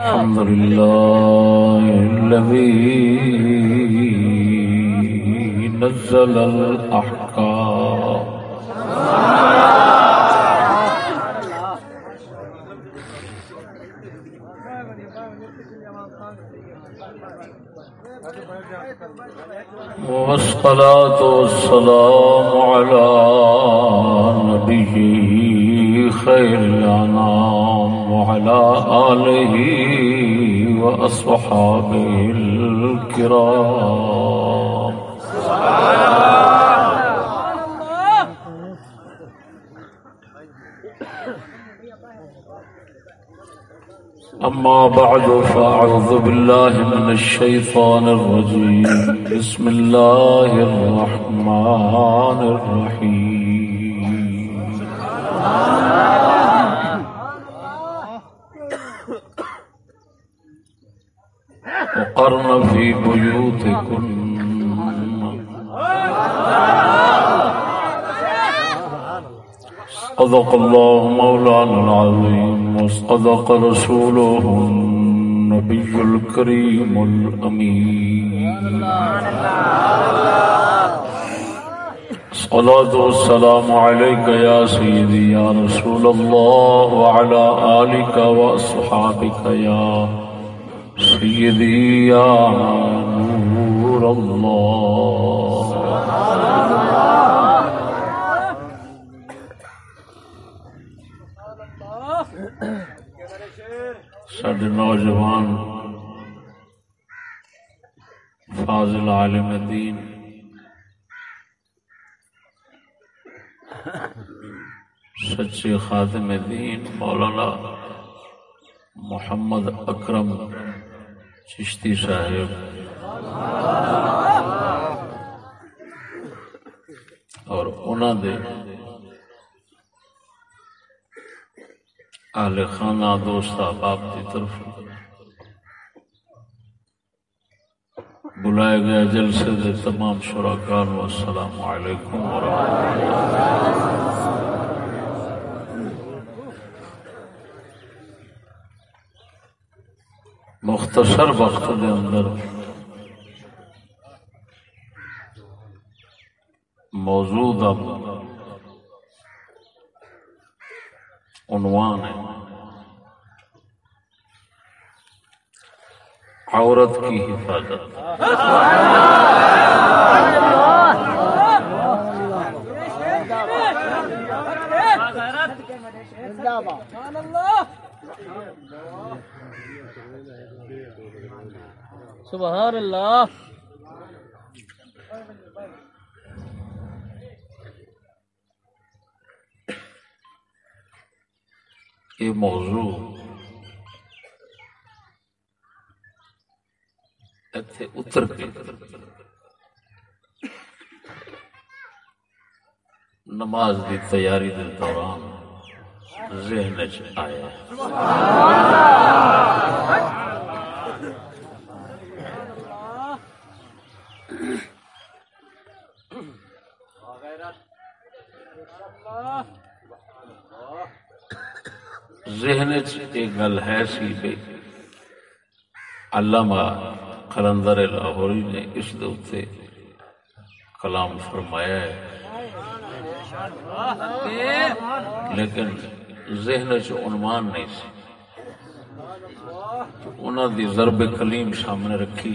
الحمد لله الذي نزل الأحكام والصلاة والسلام على نبيه خير الأنام. وعلى آله وأصحابه الكرام. أما بعد فأعوذ بالله من الشيطان الرجيم. بسم الله الرحمن الرحيم. وقرن في بيوتكن. صدق الله مولانا العظيم، وصدق رسوله النبي الكريم الأمين. صلاة والسلام عليك يا سيدي يا رسول الله، وعلى آلك وأصحابك يا سيدي يا نور الله. سڈے نوجوان فاضل عالم دین سچے خاتم دین مولانا محمد اکرم چشتی صاحب۔ اور انہوں دے اہل خانہ دوست احباب کی طرف بلائے گئے جلسے دے تمام شراکان و السلام علیکم ورحمۃ اللہ۔ مختصر وقت دے اندر۔ موجود عنوان ہے۔ عورت کی حفاظت۔ سبحان اللہ۔ یہ موضوع اتنے اتر کے نماز کی تیاری کے دوران ذہن آیا ذہن ایک گل ہے سی بے علامہ قلندر لاہوری نے اس دے کلام فرمایا ہے۔ لیکن ذہن عنوان نہیں سی۔ انہوں دی ضرب کلیم سامنے رکھی،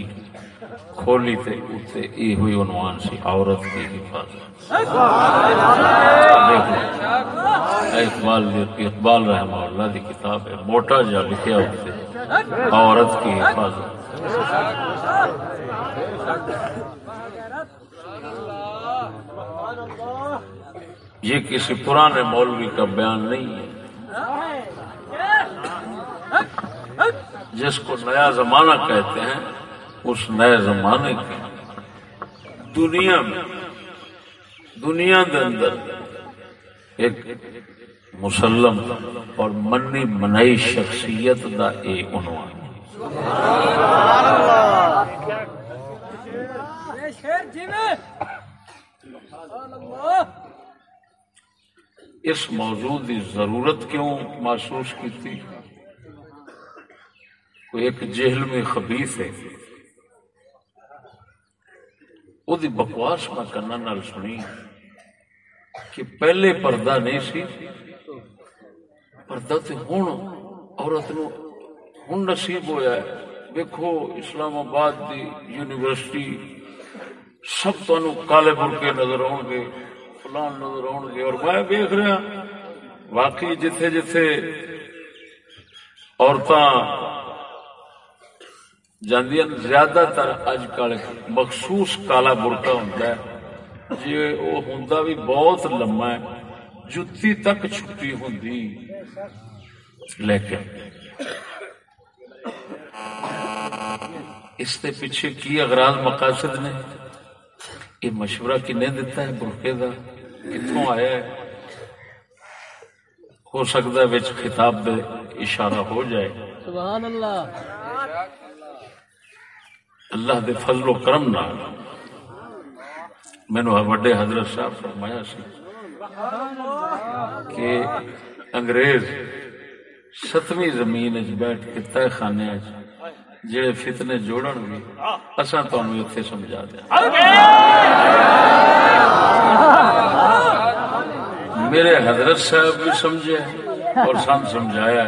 کھولی تے اتنے یہ ہوئی عنوان سی، عورت کی حفاظت۔ اقبال اقبال رحمہ اللہ دی کتاب ہے، موٹا جا لکھیا ہوتے عورت کی حفاظت۔ یہ کسی پرانے مولوی کا بیان نہیں ہے۔ جس کو نیا زمانہ کہتے ہیں اس نئے زمانے کی دنیا میں دنیا کے اندر ایک مسلم اور منی منائی شخصیت کا یہ عنوان۔ اس موضوع کی ضرورت کیوں محسوس کی تھی وہ ایک جہل میں خبیث ہے۔ وہ بکواس میں کرنا نال سنی کہ پہلے پردہ نہیں سی، پردہ تو ہوں عورت نو ہوں نصیب ہوا ہے۔ دیکھو اسلام آباد دی یونیورسٹی، سب تمہیں کالے برکے نظر آؤ گے، فلان نظر آؤ گے۔ اور میں دیکھ رہا ہاں، واقعی جتھے جتھے عورتاں جاندیاں زیادہ تر اج کل مخصوص کالا برقع ہوتا ہے جی وہ ہوں بھی بہت لما ہے جتی تک چھٹی ہوں لیکن اس کے پیچھے کی اغراض مقاصد نے یہ مشورہ کنے دیتا ہے برقے کا کتوں آیا ہے ہو سکتا ہے خطاب دے اشارہ ہو جائے سبحان اللہ اللہ دے فضل و کرم نہ مینو وڈے حضرت صاحب فرمایا سی کہ انگریز ستویں زمین بیٹھ کے تہ خانے جڑے فتنے جوڑن گے اصا تمہیں اتنے سمجھا دیا۔ میرے حضرت صاحب بھی سمجھے اور سن سمجھایا۔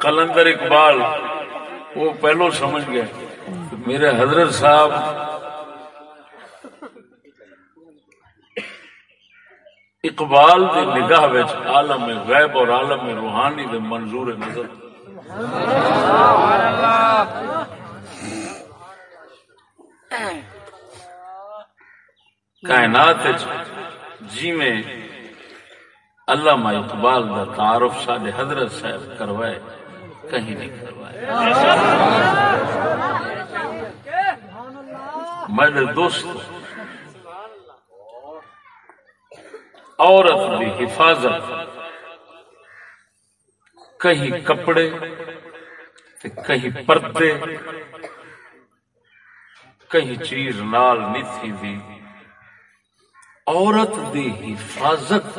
کلندر اقبال، وہ پہلو سمجھ گئے۔ میرے حضرت صاحب اقبال دی نگاہ وچ عالم غیب اور عالم روحانی دے منظور نظر کائنات جی میں علامہ اقبال کا تعارف سارے حضرت صاحب کروائے، کہیں نہیں کروائے۔ میرے دوست، عورت کی حفاظت، کہیں کپڑے کہیں پردے، کہیں چیز نال نہیں تھی عورت دی حفاظت،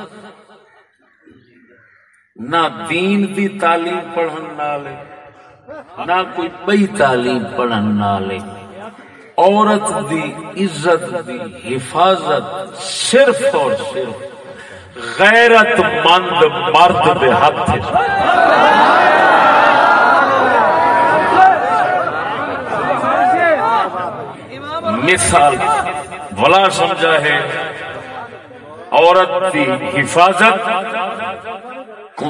نہ دین دی تعلیم پڑھن نالے، نہ کوئی بئی تعلیم پڑھن نالے۔ عورت دی عزت دی حفاظت صرف اور صرف غیرت مند مرد دے ہاتھ مثال بلا سمجھا ہے، عورت کی حفاظت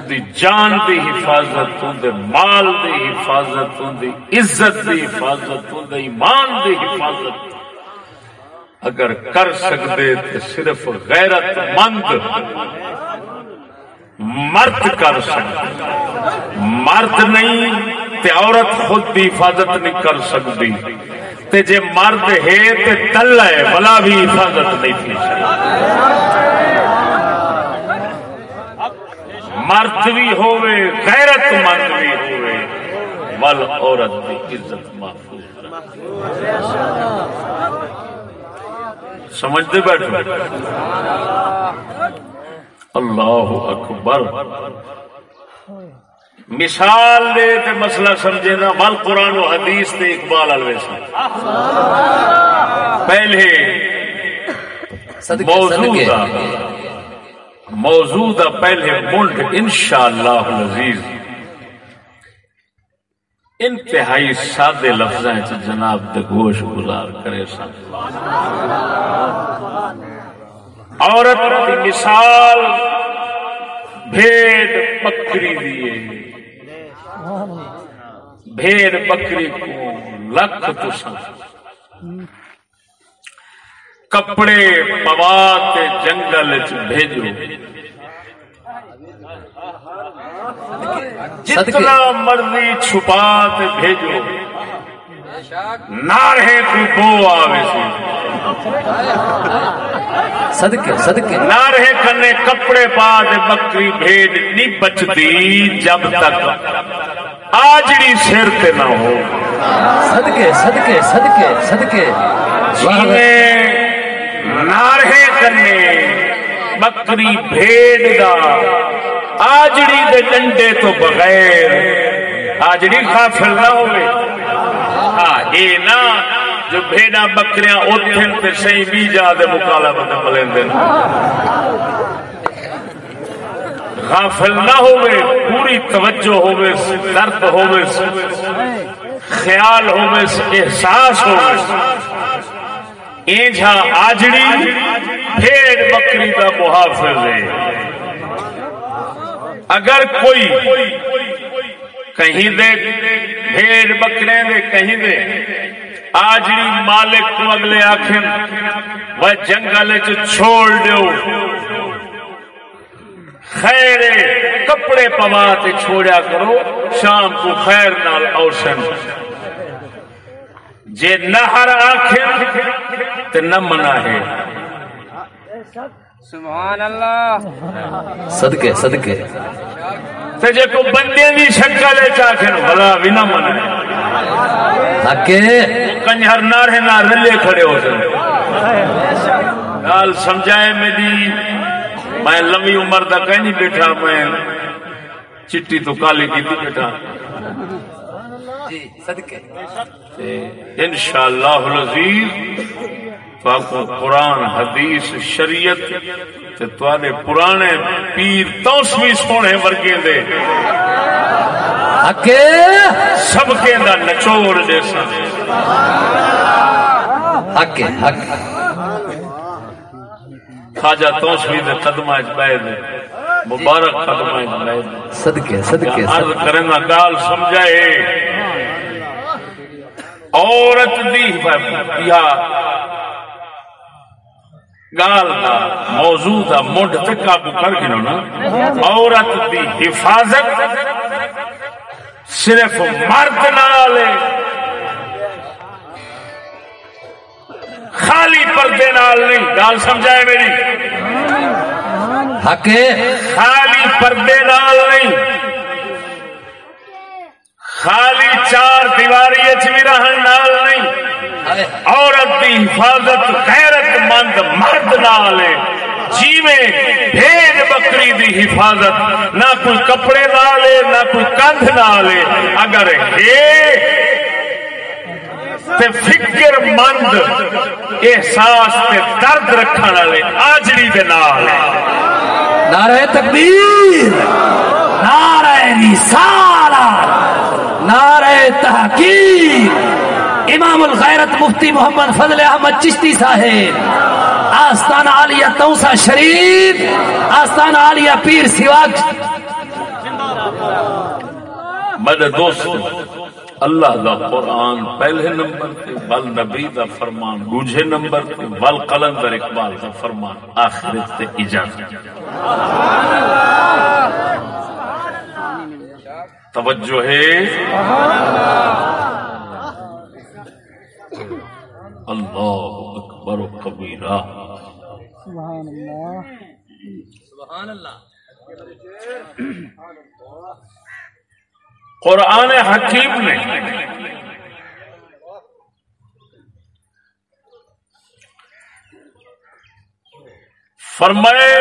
دی جان دی حفاظت دے مال دی حفاظت دی عزت دی حفاظت دے ایمان دی حفاظت۔ اگر کر سکتے تو صرف غیرت مند مرد کر سکتے مرد نہیں تے عورت خود بھی حفاظت نہیں کر سکتی تے جے مرد ہے تے تل ہے، بلا بھی حفاظت نہیں تھی۔ مرد بھی ہوئے غیرت مند بھی ہوئے ول عورت کی عزت محفوظ سمجھتے بیٹھو۔ اللہ اکبر۔ مثال دے تے مسئلہ سمجھے نا ول قرآن و حدیث تے اقبال الویسا پہلے موضوع موضوع دا پہلے ملک انشاءاللہ العزیز۔ انتہائی سادے لفظ جناب دے گوش گزار کرے سن۔ عورت کی مثال بھیڑ بکری دیے بھیڑ بکری کو لکھ تو سن۔ کپڑے مواد جنگل بھیجو۔ جتنا مرضی چھپا بھیجو۔ نارے کو بو آوے صدقے صدقے۔ نارے کنے کپڑے پا دے بکری بھیڑ نہیں بچتی جب تک۔ آجڑی سر تے نہ ہو۔ صدقے صدقے صدقے صدقے۔ نارے کنے بکری بھیڑ دا۔ آجڑی دے ڈنڈے تو بغیر آجڑی غافل نہ ہوئے۔ ہاں اے نہ جو بھیڑا بکریاں اٹھن تے صحیح بھی جا دے مکالا بندے ملیندے غافل نہ ہوئے، پوری توجہ ہوئے، درد ہوئے، خیال ہوئے، احساس ہوئے۔ اینجا آجڑی بھیڑ بکری کا محافظ ہے۔ اگر کوئی کہیں دے، بھیڑ بکرے دے، کہیں دے، آجڑی مالک کو اگلے آخر وہ جنگل چھوڑ دو خیر کپڑے پوا چھوڑیا کرو، شام کو خیر نال اوسن جے نہر آخر تو نہ منا ہے سبحان اللہ۔ صدقے صدقے۔ تے جے کو بندے دی شکل ہے چاکھن بھلا نہ کنجر نارے نہ رلے کھڑے ہو گال سمجھائے میری میں لمبی عمر دا کہیں نہیں بیٹھا میں چٹی تو کالی کی بیٹھا۔ جی صدقے۔ انشاءاللہ العزیز پاک قرآن حدیث شریعت تے تواڈے پرانے پیر توسوی سونے ورگے دے۔ سب کے دا نچوڑ حق خواجہ دے قدمہ بیٹھ دے۔ مبارک قدمہ دے۔ صدقے صدقے عرض گال سمجھائے۔ عورت دی یا گال دا موضوع دا مڈ تے قابو کر گنو نا عورت دی حفاظت صرف مرد نال خالی پردے نال نہیں گال سمجھائے میری۔ حقے خالی پردے نال نہیں۔ خالی چار دیواری اچ بھی رہن نال نہیں۔ عورت کی حفاظت، غیرت مند، مرد نال جیویں بھیڑ بکری دی حفاظت، نہ کوئی کپڑے نال نہ کوئی کندھ نال اگر ہے، تے فکر مند، احساس تے درد رکھنے والے آجڑی دے نال نعرہ تکبیر، نعرہ رسالہ نعرہ تحقیق امام الغیرت مفتی محمد فضل احمد چشتی صاحب، آستان عالیہ توسا شریف، آستان عالیہ پیر سواگ میرے دوست، اللہ دا قرآن پہلے نمبر تے بل نبی دا فرمان، دوجے نمبر تے بل قلندر اقبال دا فرمان، آخرت تے اجازت توجہ ہے۔ اللہ اکبر و کبیرہ۔ سبحان اللہ سبحان اللہ قرآن حکیم نے فرمائے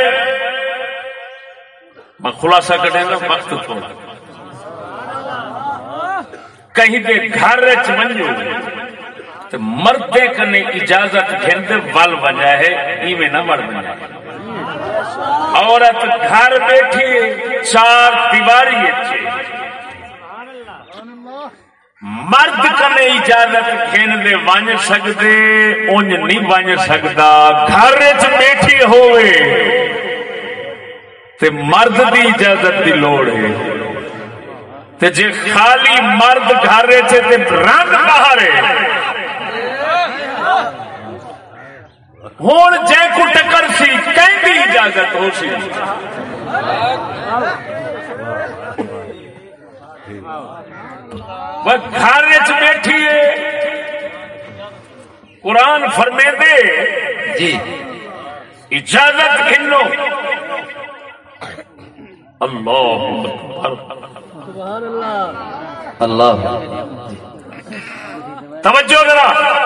میں خلاصہ کریں گا وقت تھوڑا۔ کہیں دے گھر چ منجو تو مردے کنے اجازت گھنتے ول وجہ ہے، ایویں نہ مر بنا عورت گھر بیٹھی چار دیواری اچھے مرد کنے اجازت گھن دے ون سکتے انج نہیں ون سکتا گھر چ بیٹھی ہوئے۔ تے مرد دی اجازت دی لوڑ ہے۔ تے جے خالی مرد گھر تے رنگ باہر ہے۔ ہوں جے کو ٹکر سی کہیں اجازت ہو سی۔ گھر بیٹھی قرآن فرمے دے جی۔ اجازت گھنو اللہ اکبر۔ اللہ۔ توجہ ذرا۔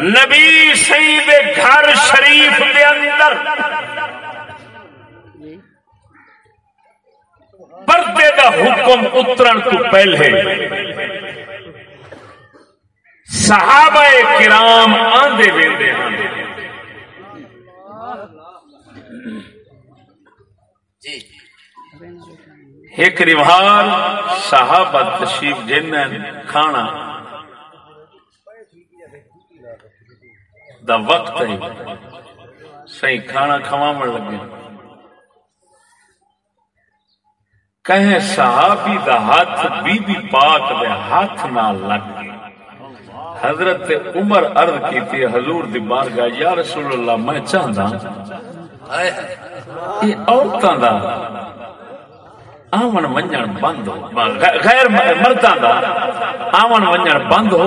نبی سید گھر شریف دے اندر پردے دا حکم اترن تو پہلے صحابہ کرام آندے ویندے ہیں ایک روار صحابہ تشریف جن کھانا دا وقت ہے صحیح کھانا کھواون لگے کہیں صحابی دا ہاتھ بی بی پاک دے ہاتھ نال لگ گیا۔ حضرت عمر عرض کیتی حضور دی بارگاہ، یا رسول اللہ، میں چاہندا ہائے یہ عورتاں دا آمن ونجن بند ہو۔ غیر مرداں دا آمن ونجن بند ہو۔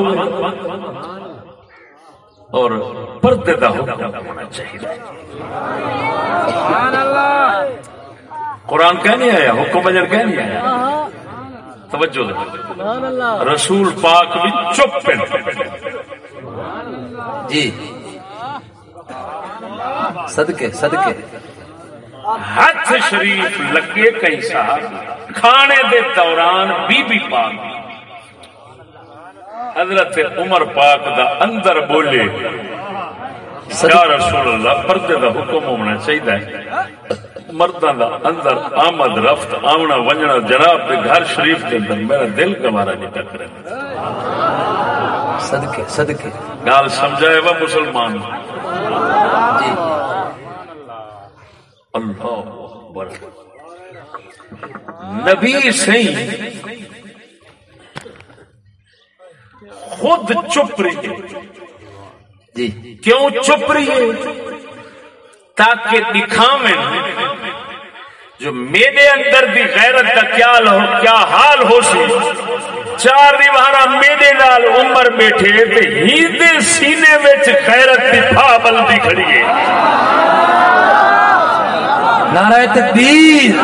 اور پردے دا حکم ہونا چاہیے۔ قرآن نہیں آیا حکم اجر نہیں آیا۔ توجہ دے۔ رسول پاک بھی چپ جی۔ صدقے صدقے۔ ہاتھ شریف لگے کئی صاحب کھانے دے دوران بی بی پاک۔ حضرت عمر پاک دا اندر بولے یا رسول اللہ پردے دا حکم ہونا چاہیے مردوں دا اندر آمد رفت آمنا ونجنا جناب دے گھر شریف کے اندر میرا دل گوارا نہیں ٹک رہا صدقے صدقے۔ گال سمجھائے وہ مسلمان۔ جی۔ اللہ اکبر۔ نبی سی خود چپ رہی جی۔ کیوں چپ رہی ہے؟ تاکہ دکھاویں جو میرے اندر بھی غیرت کا کیا ہو کیا حال ہو سی چار دیوارا میرے نال عمر بیٹھے تے ہی دے سینے وچ غیرت دی پھا بلدی کھڑی ہے۔ نعرہ تکبیر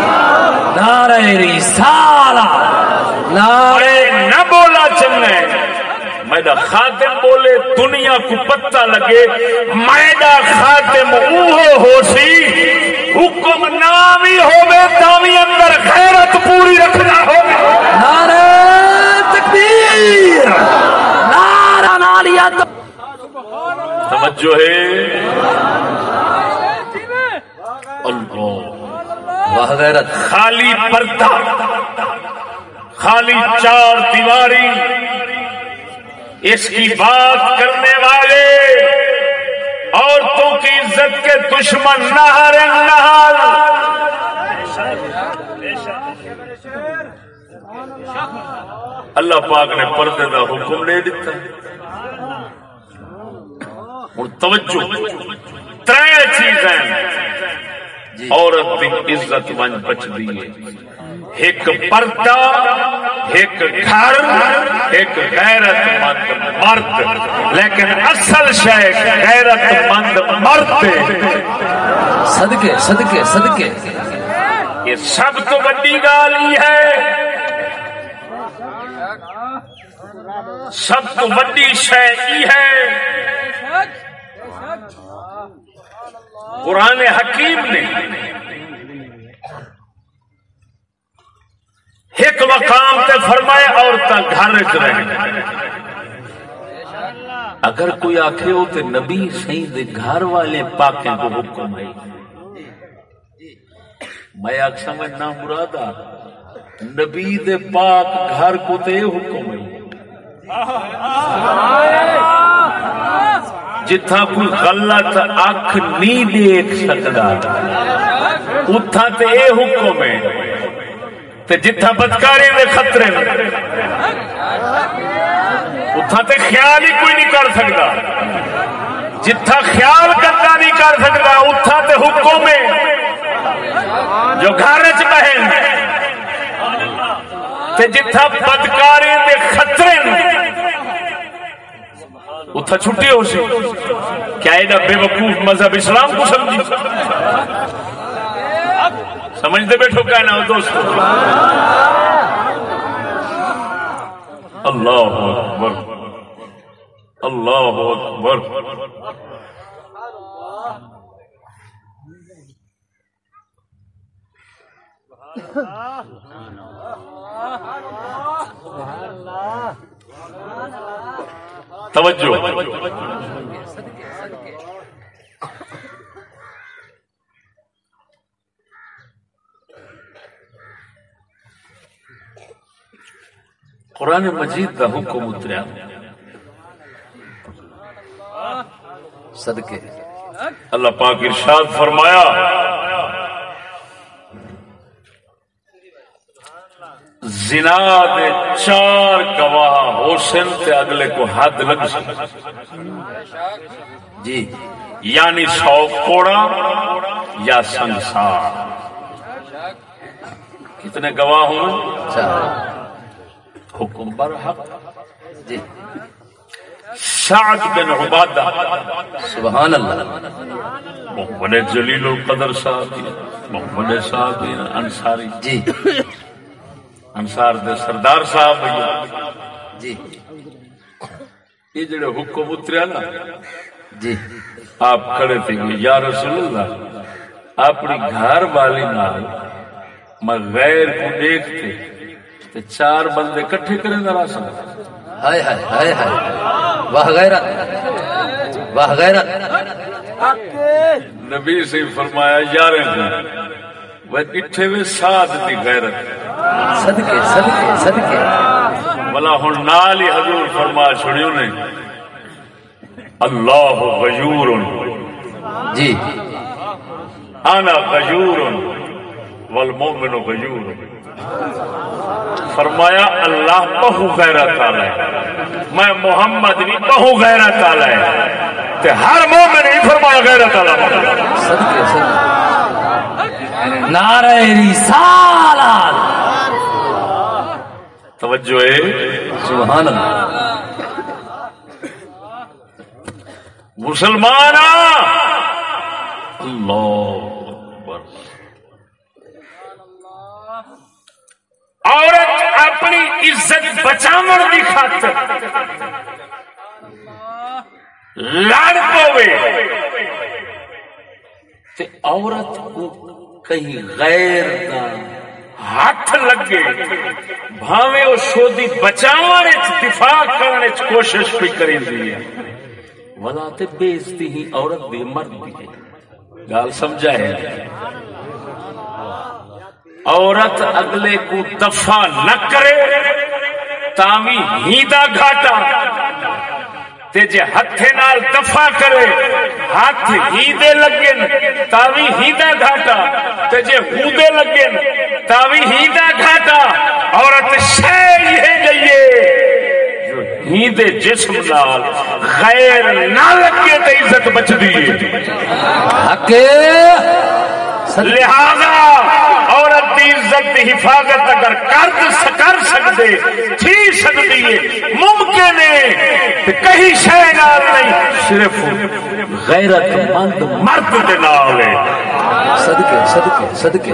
نعرہ رسالہ نعرہ اے نہ بولا چلنا میرا خاتم بولے دنیا کو پتہ لگے میرا خاتم اوہ ہو سی حکم نام ہی ہوے تاوی اندر غیرت پوری رکھنا ہوگا نعرہ تکبیر نعرہ نالیہ توجہ ہے۔ اللہ۔ واہ غیرت۔ خالی پردہ خالی چار دیواری۔ اس کی بات کرنے والے عورتوں کی عزت کے دشمن نہر اللہ پاک نے پردے کا حکم دے دیتا ہوں توجہ تر چیزیں۔ عورت کی عزت ون بچ ہے۔ ایک پردہ ایک گھر ایک غیرت مند مرد۔ لیکن اصل شے غیرت مند مرد۔ صدقے صدقے صدقے۔ یہ سب تو بڑی گال یہ ہے۔ سب تو بڑی شے یہ ہے۔ قرآن حکیم نے ایک مقام تے فرمائے عورتیں گھر چ رہیں اگر کوئی آخے ہو تو نبی سی دے گھر والے پاکیں کو حکم ہے۔ میں آخ سمجھنا مرادہ نبی دے پاک گھر کو تے حکم ہے۔ جتھا کوئی غلط اکھ نہیں دیکھ سکتا اتھا تے اے حکم ہے۔ تے جتھا بدکاری دے خطرے اتھا تے خیال ہی کوئی نہیں کر سکتا۔ جتھا خیال گندا نہیں کر سکتا اتھا تے حکم ہے۔ جو گھر چ بہن، تے جتھا بدکاری دے خطرے نے اتھا چھٹی ہو سی۔ کیا یہ بے وقوف مذہب اسلام کو سمجھی؟ سمجھتے بیٹھو کیا نا دوستو اللہ اکبر. اللہ اکبر. توجہ. قرآن مجید کا حکم اتریا۔ صدقے۔ اللہ پاک ارشاد فرمایا۔ زنا دے چار گواہ حسن تے اگلے کو حد لگ سکے جی یعنی سو کوڑا یا سنسار۔ کتنے گواہ ہوں؟ چار۔ حکم برحق جی۔ سعد بن عبادہ سبحان اللہ۔ محمد جلیل القدر صاحب محمد صاحب انصاری۔ جی۔ انصار دے سردار صاحب جی۔ یہ جڑے حکم اتریا نا۔ جی۔ آپ کھڑے تھے یا رسول اللہ اپنی گھر والی نال میں غیر کو دیکھتے۔ تے چار بندے کٹھے کریں گا راسن ہائے ہائے ہائے ہائے۔ واہ غیرت واہ غیرت۔ نبی سے فرمایا یار وہ کٹھے میں ساتھ دی غیرت۔ صدقے صدقے صدقے۔ بلا نال ہی حضور فرما نے۔ اللہ غیور جی۔ انا غیور والمؤمن غیور فرمایا اللہ بہو غیرت والا ہے۔ میں محمد بھی بہو غیرت والا ہے۔ تے ہر مومن بھی فرمایا غیرت والا نعرہ رسالت۔ توجہ ہے۔ سبحان اللہ۔ مسلمان اللہ اکبر۔ عورت اپنی عزت بچاون کی خاطر لڑ پوے۔ تے عورت کو کہیں غیر دا ہاتھ لگے۔ بھاوے وہ شودی بچاون دفاع کرنے کوشش بھی کریندی ہے ولا تے بےزتی ہی عورت دی مرد دی ہے۔ گال سمجھا ہے۔ عورت اگلے کو دفاع نہ کرے تاوی ہی دا گھاٹا۔ تے جے ہتھے نال دفاع کرے ہاتھ ہی دے لگن تاوی ہی دا گھاٹا۔ تے جے ہو دے لگن تاوی ہی دا گھاٹا۔ عورت شے یہ جئیے جو ہی دے جسم نال غیر نہ لگے تے عزت بچ حق لہذا عورت عزت حفاظت اگر کر کر سکتے تھی سکتی ہے ممکن ہے کہ کہیں نال نہیں صرف غیرت مند مرد کے نال ہے۔ صدقے صدقے صدقے۔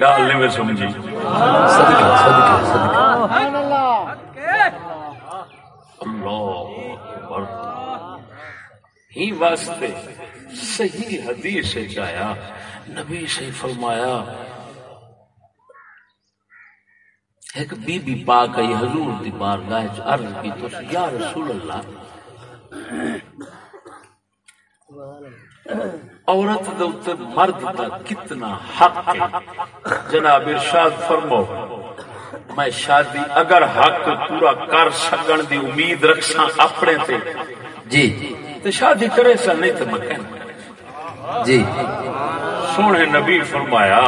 گال نہیں میں سمجھی۔ صدقے صدقے صدقے۔ اللہ اکبر۔ ہی واسطے صحیح حدیث سے چایا نبی سے فرمایا، ایک بی بی پاک آئی حضور دی بارگاہ عرض کی، تو یا رسول اللہ، عورت دے اوتے مرد دا کتنا حق ہے؟ جناب ارشاد فرمو میں شادی اگر حق پورا کر سکن دی امید رکھساں اپنے تے۔ جی۔ شادی کرے سا نہیں تے مکن جی۔ سونے نبی فرمایا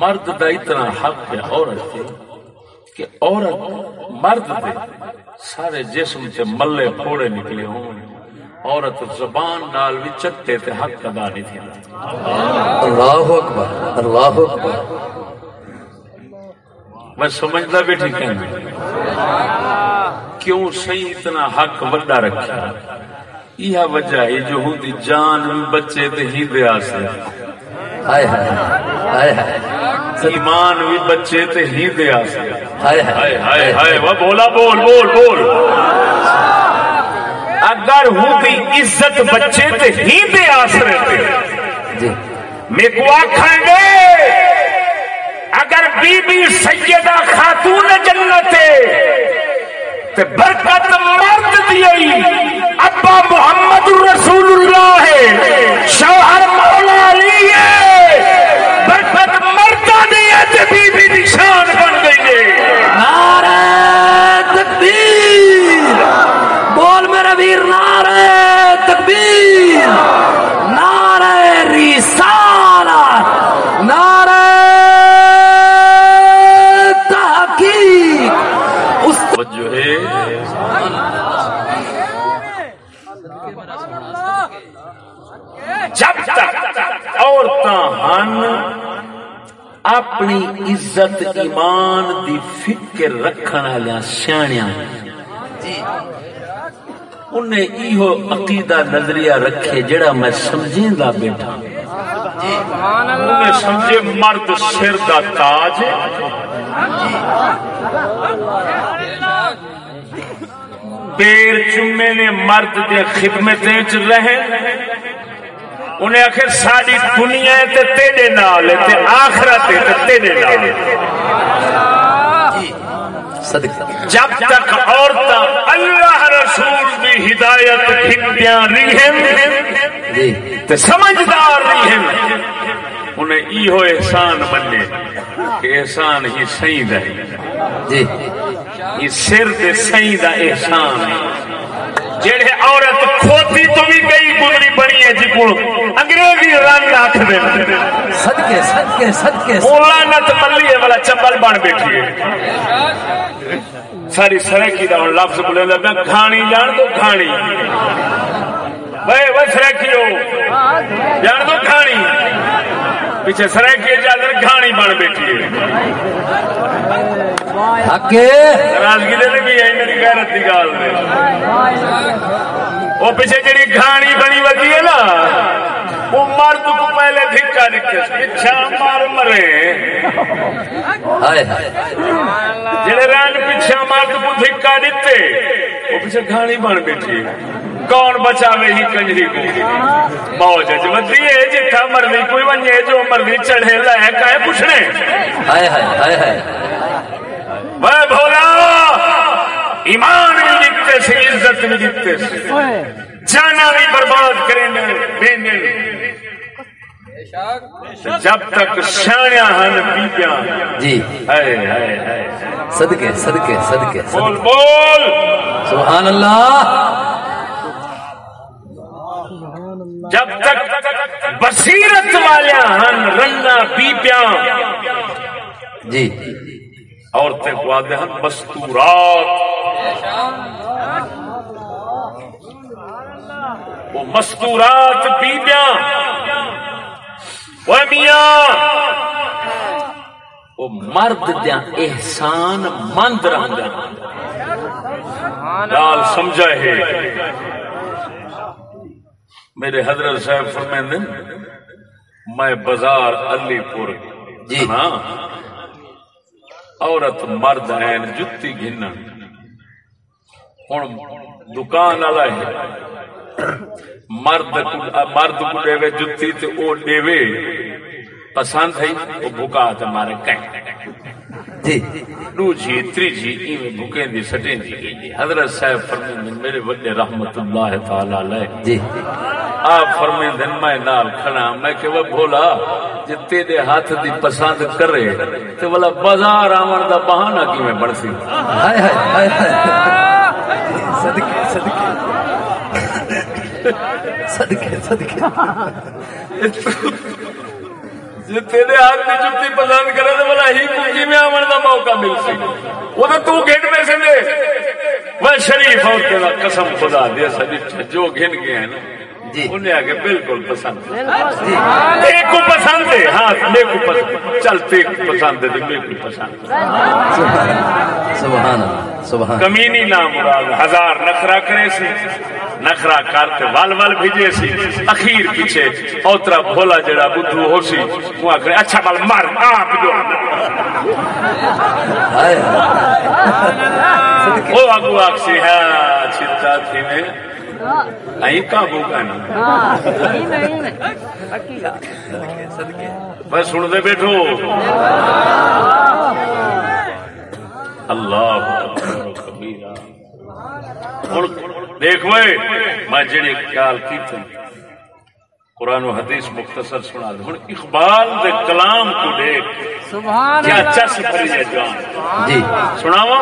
مرد دا اتنا حق ہے عورت تے کہ عورت مرد دے سارے جسم تے ملے پھوڑے نکلے ہوں عورت زبان نال بھی چتے تے حق ادا نہیں تھی۔ اللہ اکبر اللہ اکبر۔ میں سمجھتا بھی ٹھیک ہے۔ کیوں صحیح اتنا حق وڈا رکھا؟ یہ وجہ ہے جو ہوں دی جان بچے تے ہی دیا سے ہائے ہائے ہائے ہائے۔ ایمان بھی بچے تے ہی دیا سے ہائے ہائے۔ ہائے ہائے وہ بولا بول بول بول۔ اگر ہوں دی عزت بچے تے ہی دے آسرے تے جی۔ میں کو آکھیں گے اگر بی بی سیدہ خاتون جنت تے برکت مرد دی ابا محمد رسول اللہ ہے۔ شوہر مولا علی ہے برکت مردہ دی ہے تے بی بی نشان بن گئی ہے نعرہ تکبیر بول میرے ویر نعرہ تکبیر نعرہ رسالت نعرہ تحقیق اس جو ہے جب تک عورتاں ہن، اپنی عزت ایمان دی فکر رکھن والے سیاح جی۔ انہیں ایہو عقیدہ نظریہ رکھے جڑا میں سمجھیں دا بیٹھا جی۔ انہیں سمجھے مرد سر دا تاج جی۔ پیر چمے نے مرد دے خدمتیں چ رہے۔ انہیں آخر ساری دنیا تے تیرے نال تے آخرت تے تیرے نال جب تک عورتاں اللہ رسول دی ہدایت کھٹیاں رہن جی تے سمجھدار رہن انہیں ایہو احسان منے کہ احسان ہی صحیح دا ہے جی یہ سر دے صحیح دا احسان ہے۔ جڑے عورت کھوتی تو بھی کئی گزری بنی ہے جی کو انگریزی رنگ آخ دے۔ صدقے صدقے صدقے۔ لانت ملی ہے والا چپل بن بیٹھی ہے۔ ساری سڑکی دا لفظ بولے لگا کھانی جان تو کھانی بھائی وہ سڑکی ہو جان تو کھانی پیچھے سڑکی چادر کھانی بن بیٹھی ہے۔ حقے ناراضگی دے لگی ہے میری غیرت گال دے۔ وہ پیچھے جڑی کھانی بنی وگی ہے نا وہ مرد کو پہلے دھکا دکھے پچھا مار مرے۔ جڑے رنگ پیچھا مرد کو دھکا دیتے وہ پیچھے کھانی بن بیٹھی کون بچاوے ہی کنجری کو؟ موج ودی ہے جتھا مرضی کوئی ونجے جو مرضی چڑھے لائے کہے پوچھنے۔ ہائے ہائے ہائے ہائے۔ میں بولا ایمان بھی دیکھتے سے عزت بھی دیکھتے سے جانا بھی برباد کریں گے جب تک سیاح ہن پیپیاں۔ جی۔ ہائے ہائے ہائے۔ صدقے صدقے صدقے۔ بول بول۔ سبحان اللہ۔ جب تک بصیرت والے ہن رنا پیپیاں۔ جی۔ عورتیں کو آدھے ہیں مستورات۔ وہ مستورات بیبیاں وہ میاں۔ وہ مرد دیا احسان مند رہندا گال سمجھا ہے۔ میرے حضرت صاحب فرمیندے میں بازار علی پور جی۔ ہاں عورت مرد ہیں جتی گھن ہوں دکان والا ہے۔ مرد کو- مرد کو دے جتی تے او دے پسند ہے وہ بکا تے مارے کہیں۔ جی۔ دوجی تریجی ایویں بکیں دی سٹیں دی۔ حضرت صاحب فرمیندے میرے وڈے رحمت اللہ تعالی علیہ۔ جی۔ آپ فرمیندے میں نال کھڑا میں کہ وہ بھولا جے تیرے ہاتھ دی پسند کرے تے والا بازار آون دا بہانہ کیویں بن سی؟ ہائے ہائے ہائے ہائے۔ صدقے صدقے۔ صدقے صدقے۔ جے تیرے ہاتھ دی جُتی پسند کرے تے والا ہی کو کیویں آون دا موقع مل سی او تے تو گھن میں سے دے وہ شریف تیرا قسم خدا سدی جو گھن گئے ہیں نا جی انہیں آگے بالکل پسند ایک کو پسند ہے ہاں کو پسند چلتے پسند ہے سبحان اللہ سبحان کمینی نام مراد ہزار نخرا کرے سی نخرا کرتے وال وال بھیجے سی اخیر پیچھے اوترا بھولا جڑا بدھو ہو سی وہ آخر اچھا بال مر آپ جو وہ آگو آخسی ہے چنتا تھی میں قابو بس سنتے بیٹھو اللہ کبیرہ ہن دیکھ وے میں جڑے خیال کیتے قرآن و حدیث مختصر سنا دے ہن اقبال دے کلام کو دیکھ سبحان کیا چس کری ہے جان جی سناوا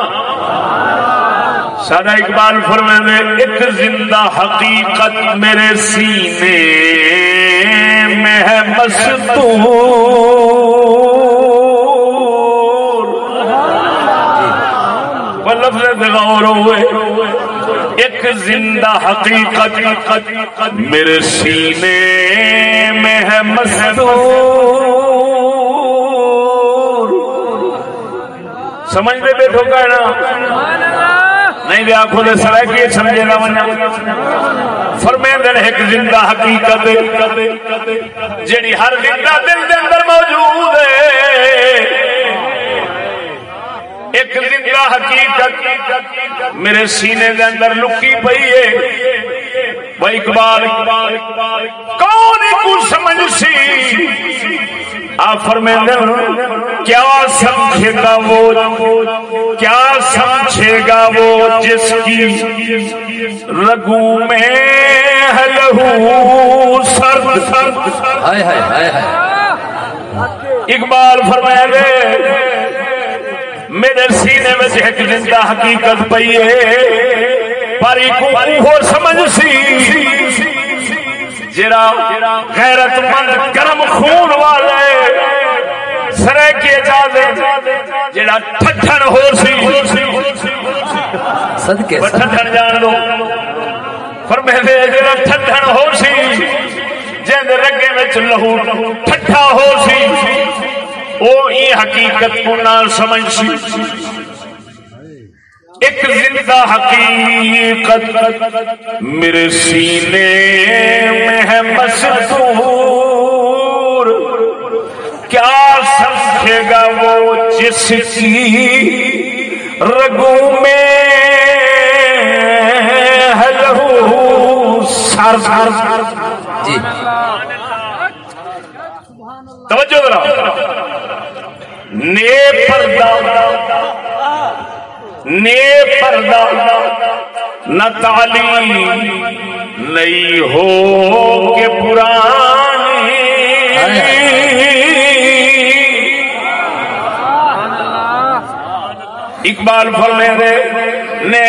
سادہ اقبال فرمائے ایک زندہ حقیقت میرے سینے میں ہے مستور لفظ غور ہوئے ایک زندہ حقیقت میرے سینے میں ہے مستور۔ سمجھ دے بیٹھو کہنا۔ نہیں دے آنکھوں دے سرائے کی سمجھے نہ ونجا۔ فرمے دن ایک زندہ حقیقت جیڑی ہر زندہ دل دے اندر موجود میرے سینے دے اندر لکی پئی ہے۔ وہ اقبال کون کو سمجھ سی؟ آپ فرمیندے کیا سمجھے گا وہ؟ کیا سمجھے گا وہ جس کی رگو میں لہو سرد سرد۔ ہائے ہائے ہائے ہائے۔ اقبال فرمائے میرے سینے میں ایک زندہ حقیقت پئی ہے۔ پر وہ سمجھ سی۔ جرا غیرت مند گرم خون والے سرے کی اجازت جڑا ٹھٹھن ہو سی۔ صدقے ٹھٹھن جان دو فرمیندے جڑا ٹھٹھن ہو سی جن رگے وچ لہو ٹھٹھا ہو سی۔ او یہ حقیقت کو نہ سمجھ سی۔ ایک زندہ حقیقت میرے سینے میں ہے مستور۔ کیا سمجھے گا وہ جس کی رگوں میں لہو سر۔ سر جی۔ توجہ ذرا نے پردہ نے پردہ نہ تعلیم نہیں ہو کہ پرانی اقبال فرمے دے نے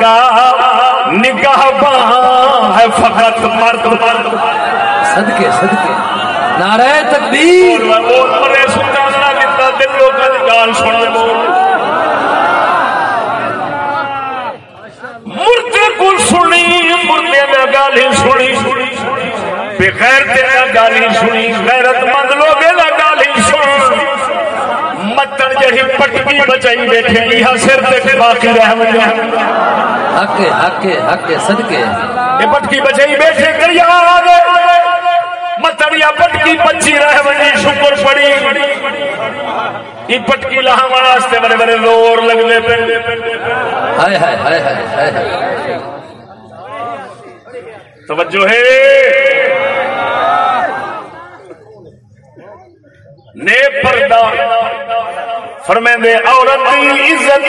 کا نگاہ بہاں ہے فقط مرد۔ مرد صدقے صدقے۔ نعرہ تکبیر۔ بول مرے سننا نہ دیتا دل لوگوں کی گال سن لے بول۔ مردے کو سنی مردے نے گالی سنی۔ بغیر تیرا گالی سنی غیرت مند لوگے پٹکی بچائی بیٹھے سر تے باقی رہ وجہ حق صدقے۔ پٹکی بچائی بیٹھے پٹکی رہ وجہ شکر پڑی۔ یہ پٹکی لہا واسطے بڑے بڑے زور لگنے پہ ہائے ہائے ہائے ہائے ہائے توجہ ہے۔ پردہ۔ فرمیندے عورت دی عزت.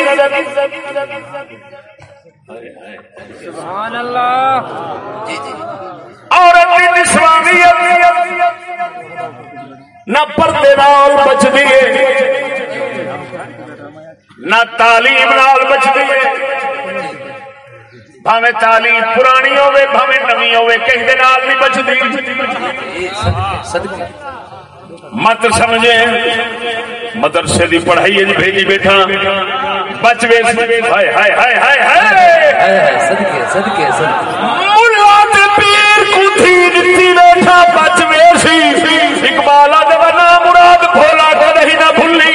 سبحان اللہ عورت دی نسوانیت نہ پردے نال بچدی ہے نہ تعلیم نال بچدی ہے۔ بھاوے تعلیم پرانی ہوے بھاوے نوی ہوے کہیں دے نال نہیں بچدی مت سمجھے۔ مدرسے دی پڑھائی ہے بھیجی بیٹھا۔ بچ وے۔ ہائے ہائے ہائے ہائے ہائے۔ صدقے صدقے صدقے۔ ملا تے پیر کو تھی دتی بیٹھا بچ وے سی۔ اقبال دے نا مراد بھولا کو نہیں نہ بھولی۔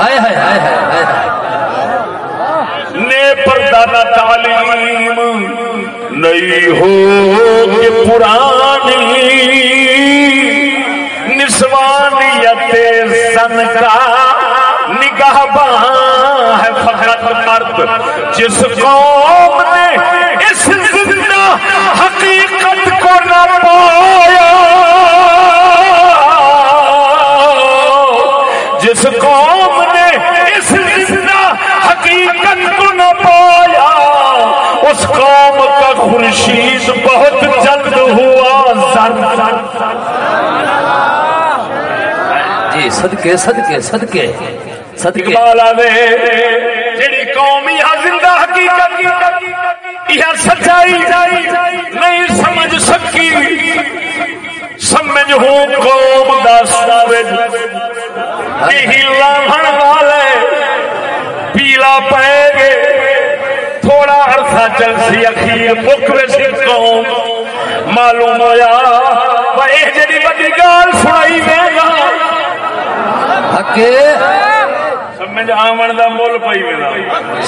ہائے ہائے ہائے ہائے نے پردہ نہ تعلیم نہیں ہو کہ پرانی سن کا نگاہ ہے فقط مرد، جس قوم نے اس زندہ حقیقت کو نہ پایا جی صدقے صدقے صدقے صدقے۔ اقبال آوے جڑی قوم یہ زندہ حقیقت، یہ سچائی نہیں سمجھ سکی۔ سمجھ ہوں قوم دا سورج یہی لاہن والے پیلا پائے گے۔ تھوڑا عرصہ چل سی اخیر مک سی قوم۔ معلوم ہویا، وہ یہ جڑی بڑی گال سنائی دے گا حقے سمجھ آمن دا مول پئی میرا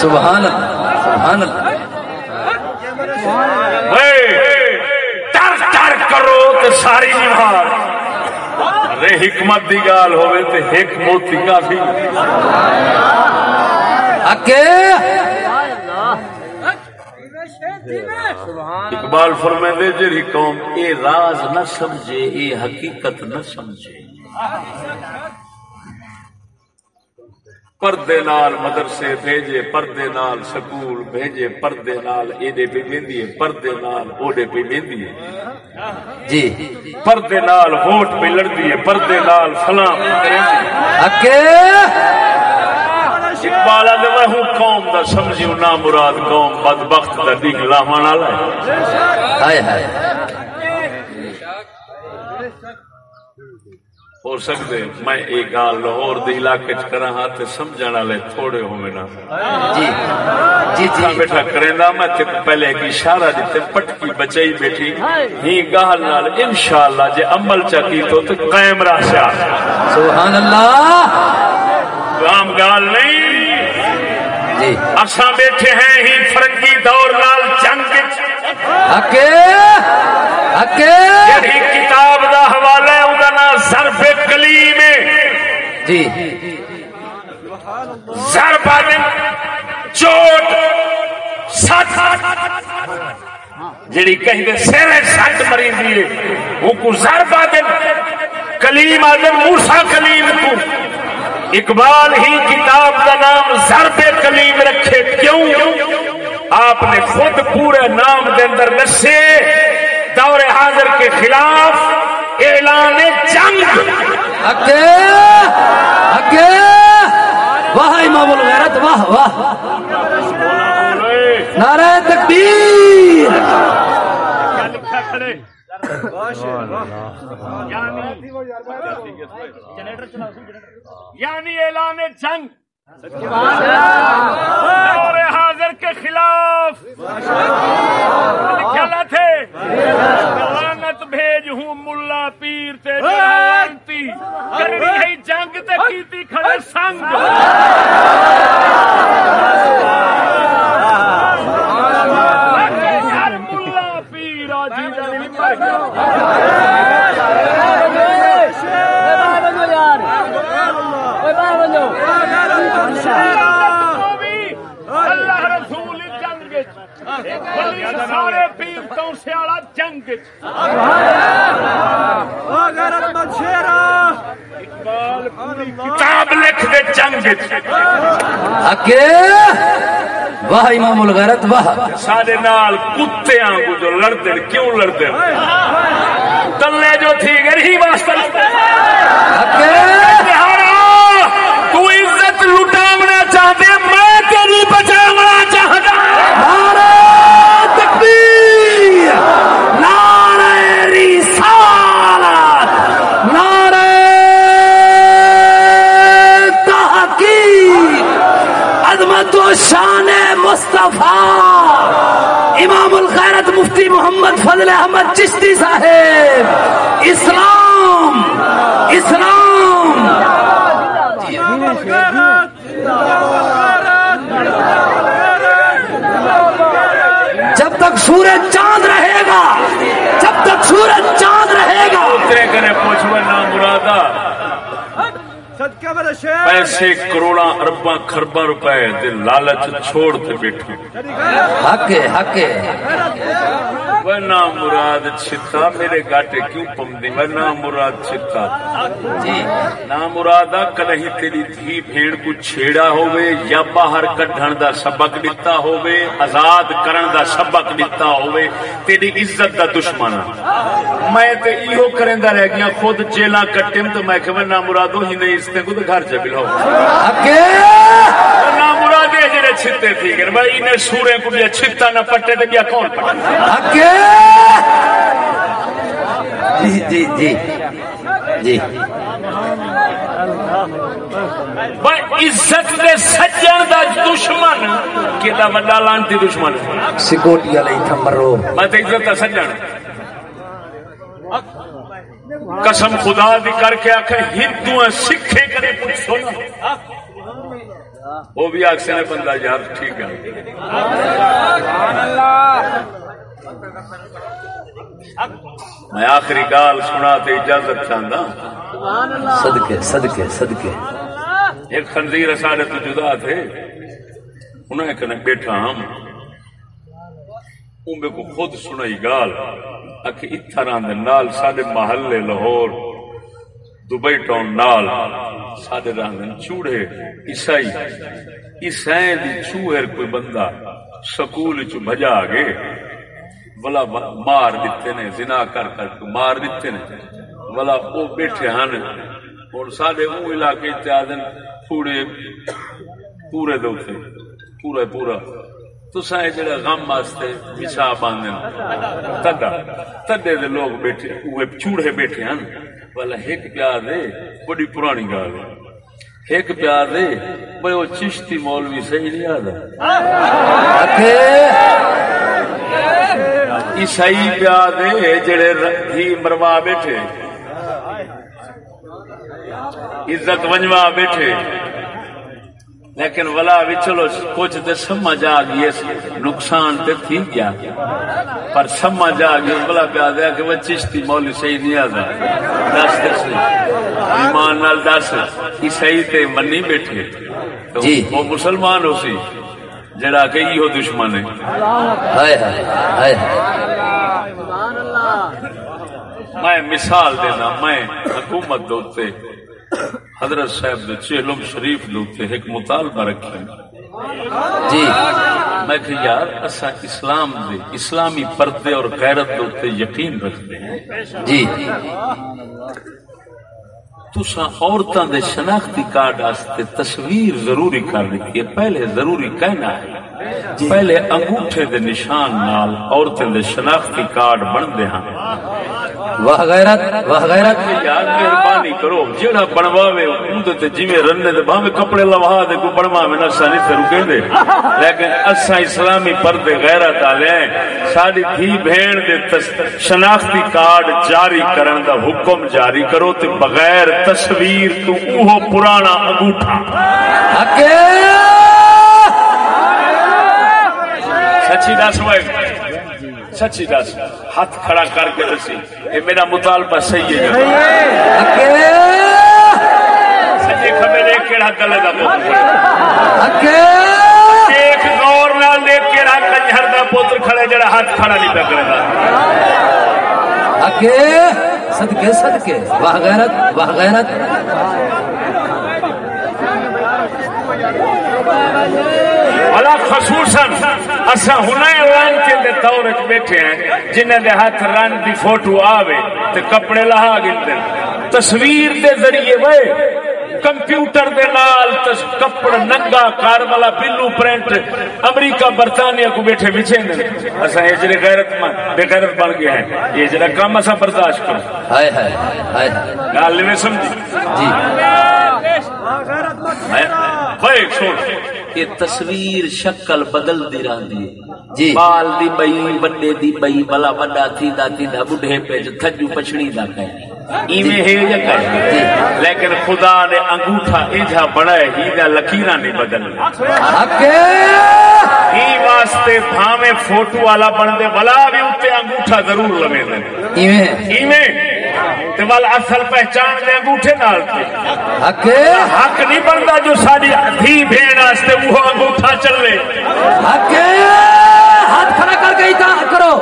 سبحان اللہ سبحان اللہ۔ ٹر ٹر کرو ساری نہار رے حکمت دی گال ہوے تے ایک موتی کافی حقے اقبال فرمائے جی قوم اے راز نہ سمجھے اے حقیقت نہ سمجھے۔ پردے نال مدرسے بھیجے پردے نال سکول بھیجے پردے نال ایڈے پہ ویندی ہے پردے نال اوڈے پہ ویندی ہے۔ جی۔ پردے نال ووٹ پہ لڑدی ہے پردے نال فلاں پہ کریندی ہے۔ حقے اقبال آدھے میں ہوں قوم دا سمجھیو نا مراد قوم بدبخت دا دیکھ لاہمان والا ہے۔ ہائے ہائے۔ ہو سکتے میں ایک گال لاہور دے علاقے چ کرا ہاں تے سمجھن والے تھوڑے ہوے نا۔ جی جی جی۔ بیٹھا کریندا میں تے پہلے ایک اشارہ دیتے پٹکی بچائی بیٹھی۔ ہی گال نال انشاءاللہ جے عمل چا کی تو تے قائم رہشا سبحان اللہ۔ عام گال نہیں۔ جی۔ اساں بیٹھے ہیں ہی فرنگی دور نال جنگ وچ۔ حقے جہی کتاب دا حوالہ ہے اوندا نام ضرب کلیم ہے جی۔ ضرب آدم چوٹ سٹ جڑی کہیں دے سر سٹ مری دیے وہ کو ضرب آدم کلیم آدم موسیٰ کلیم کو۔ اقبال ہی کتاب کا نام ضرب کلیم رکھے۔ کیوں؟ آپ نے خود پورے نام دے اندر نشے دور حاضر کے خلاف اعلان جنگ۔ حقے حقے واہ امام الغیرت واہ واہ۔ نعرہ تکبیر۔ یعنی اعلان جنگ۔ دور حاضر کے خلاف۔ لکھا تھے لعنت بھیج ہوں ملا پیر تے کرنی ہے جنگ تے کیتی کھڑے سنگ یار ملا پیر آجی جانی مر گیا اللہ رسول جنگ وچ۔ سارے پیر تو سیالا جنگ وچ۔ اقبال پوری کتاب لکھ دے جنگ وچ۔ حقے واہ امام الغیرت واہ۔ سارے نال کتے آنگو جو لڑتے کیوں لڑتے تلے جو تھی گری بہارا تو عزت لٹاونا چاہتے میں تیری چاہتا نعرہ تکبیر نعرہ رسالت نعرہ تحقیق عظمت و شان مصطفیٰ! امام الخیرت مفتی محمد فضل احمد چشتی صاحب! اسلام! اسلام! جب تک سورج چاند رہے گا، جب تک سورج چاند رہے گا! کرے پوچھو نا مرادا پیسے کروڑا ارباں خرباں روپے دے لالچ چھوڑ کے بیٹھے۔ حق ہے حق ہے۔ وہ نام مراد چھتا میرے گاٹے کیوں پمدی وہ نام مراد چھتا نام مرادا کدی تیری دھی بھیڑ کو چھیڑا ہوئے یا باہر کڈھن دا سبق دتا ہوئے آزاد کرن دا سبق دتا ہوئے تیری عزت دا دشمن۔ میں تے ایہو کریندا رہ گیا خود جیلاں کٹم تو میں کہ نام مرادو ہی نہیں اس تے کو تو گھر چ بلاؤ چھتے تھی بھائی انہیں سورے کو چھتا نہ پٹے تے بیا کون پٹے؟ جی جی جی جی۔ عزت دے سجن دا دشمن کیدا وڈا لانتی دشمن۔ سکوٹی علی تھمرو میں تے عزت دا سجن قسم خدا دی کر کے آخ ہندو سکھے کرے کچھ سونا وہ بھی آخ نے بندہ یار ٹھیک ہے۔ میں آخری گال سنا تے اجازت چاہتا صدقے صدقے صدقے۔ ایک خنزیر سارے تو جدا تھے۔ انہیں کنے بیٹھا ہم ان کو خود سنائی گال اکھ اتھراں دے نال ساڈے محلے لاہور دبئی ٹاؤن نال ساڈے راندن چوڑے، عیسائی، عیسائیں دی چوہر کوئی بندہ سکول چ بھجا گئے بلا مار دیتے نے، زنا کر کر کے مار دیتے نے بلا وہ بیٹھے ہن۔ اور ساڈے وہ علاقے چادن پورے پورے دوتے پورا پورا۔ تسا جڑا غم واسطے بچھا باندھن تدا تدے دے لوگ بیٹھے وہ چوڑے بیٹھے ہیں والا ایک پیار دے بڑی پرانی گال ہے ایک پیار دے بھائی وہ چشتی مولوی صحیح نہیں آتا عیسائی پیا دے جڑے ہی مروا بیٹھے عزت ونجوا بیٹھے لیکن ولا بھی چلو کچھ تو سمجھ آ گئی نقصان تے تھی گیا پر سمجھ آ گئی بلا پیا دیا کہ وہ چشتی مولی صحیح نہیں آتا دس دس۔ ایمان نال دس۔ عیسائی تے منی بیٹھے۔ تو جی۔ وہ مسلمان ہو سی جڑا کہ یہ دشمن ہے۔ ہائے ہائے ہائے ہائے۔ میں مثال دینا میں حکومت دوتے حضرت صاحب دے چہلم شریف دوتے ایک مطالبہ رکھے۔ جی۔ میں کہ یار اسا اسلام دے اسلامی پردے اور غیرت دوتے یقین رکھتے ہیں۔ جی۔ تسا عورتوں دے شناختی کارڈ واسطے تصویر ضروری کر دیتی ہے پہلے ضروری کہنا ہے۔ پہلے انگوٹھے دے نشان نال عورتیں دے شناختی کارڈ بنتے ہیں۔ واہ غیرت واہ غیرت یار مہربانی کرو جیڑا بنواوے اون تے جویں رنے تے بھاوے کپڑے لوا دے کو بنواوے نہ سانی تے رکے دے لیکن اساں اسلامی پردے غیرت والے ہیں۔ ساڈی دھی بہن دے تس- شناختی کارڈ جاری کرن دا حکم جاری کرو تے بغیر تصویر تو اوہ پرانا انگوٹھا۔ حق سچی دس ہوئے سچی دس ہاتھ کھڑا کر کے دسی اے میرا مطالبہ صحیح ہے سچے گلے پتر۔ ایک نال دیکھ کنجر کھڑے جڑا ہاتھ کھڑا نہیں پہ کرے گا۔ حق ہے صدقے صدقے۔ واہ غیرت واہ غیرت۔ خصوصاً اسا ہنے دے وچ بیٹھے ہیں جنہاں دے ہاتھ رن دی فوٹو آوے تے کپڑے لہا گندے تصویر دے ذریعے وے کمپیوٹر دے نال تس کپڑ ننگا کار والا بلو پرنٹ امریکہ برطانیہ کو بیٹھے بچے نے اسا یہ جڑے غیرت مند بے غیرت بن گیا ہے یہ جڑا کام اسا برداشت کرو ہائے ہائے ہائے گل نہیں سمجھی جی بھائی چھوڑ یہ تصویر شکل بدل دی رہندی ہے۔ جی۔ بال دی بئی بڑے دی بئی بلا بڑا تھیدا تھیدا بڈھے پہ جو تھجو پچھڑی دا کہے ایویں ہے یا کہ لیکن خدا نے انگوٹھا ایجا بڑھائے ہی دا لکیراں نہیں بدلنا حق ہے۔ ہی واسطے بھاویں فوٹو والا بن دے بلا بھی اتنے انگوٹھا ضرور لگے دے ایویں۔ ایویں۔ تے اصل پہچان دے انگوٹھے نال تے۔ حق حق نہیں بنتا جو ساری دھی بھیڑ واسطے وہ انگوٹھا چلے۔ حق ہاتھ کھڑا کر کے اطاعت کرو۔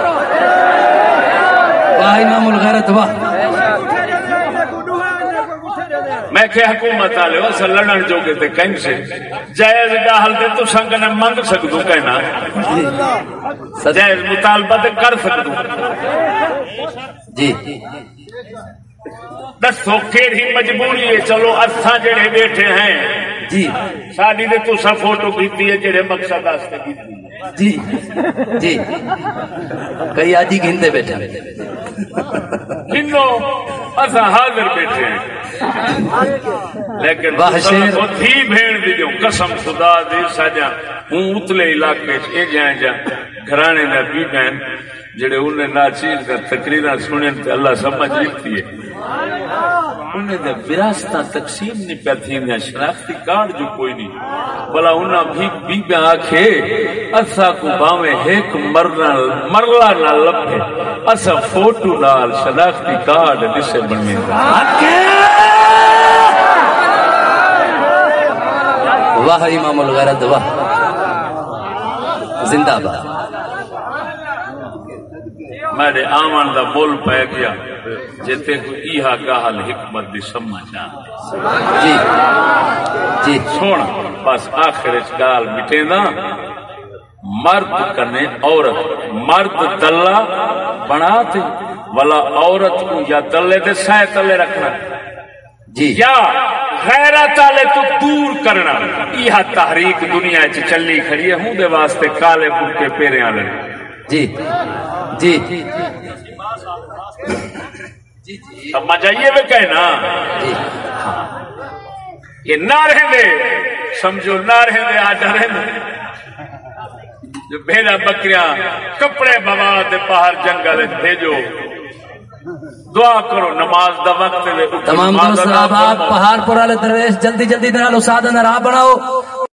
واہ امام الغیرت واہ۔ میں کہ حکومت والے اصل لڑن جو کہ تے کہیں سے؟ جائز ڈاہل دے تو سنگ نے منگ سکدو کہنا۔ جائز مطالبہ تے کر سکدو۔ جی۔ دسو کیڑی مجبوری ہے چلو اساں جڑے بیٹھے ہیں۔ جی۔ ساری دے تو سا فوٹو کیتی ہے جڑے مقصد واسطے کیتی ہے جی۔ جی۔ کئی آج ہی گنتے بیٹھے اساں حاضر بیٹھے ہیں۔ لیکن۔ وہ تھی بھیڑ قسم خدا دی سجا ہوں اتلے علاقے چ اے جائیں جا گھرانے دا بھی بہن جڑے انہیں ناچیز دا تقریرا سنن تے اللہ سمجھ لیتی ہے۔ انہیں دے وراثتاں تقسیم نہیں پہ تھیندیاں شناختی کارڈ جو کوئی نہیں۔ بلا انہاں بھی بی بی آکھے اسا کو باویں ایک مرنا، مرلا نہ لبے اسا فوٹو نال شناختی کارڈ دسے بننے دا واہ، امام الغیرت، واہ۔ زندہ باد۔ میرے آمن دا بول پہ گیا۔ جتے کو ایہا گاہل حکمت دی سمجھ آ جی۔ جی۔ سونا بس آخر اس گال مٹے نا مرد کنے عورت مرد دلہ بنا تے ولا عورت کو یا دلے دے سائے تلے رکھنا۔ جی۔ یا غیرت والے تو دور کرنا۔ یہ تحریک دنیا چ چلی کھڑی ہے ہوں دے واسطے کالے برکے پیرے والے۔ جی۔ جی۔ سمجھ آئیے میں کہنا۔ جی۔ کہ نہ رہ دے سمجھو نہ رہ دے آج رہ دے۔ جو بھیڑا بکریاں کپڑے بوا دے باہر جنگل بھیجو۔ دعا کرو نماز دا وقت دے تمام دوست۔ پہاڑ پر والے درویش جلدی جلدی دنال استاد راہ بناؤ۔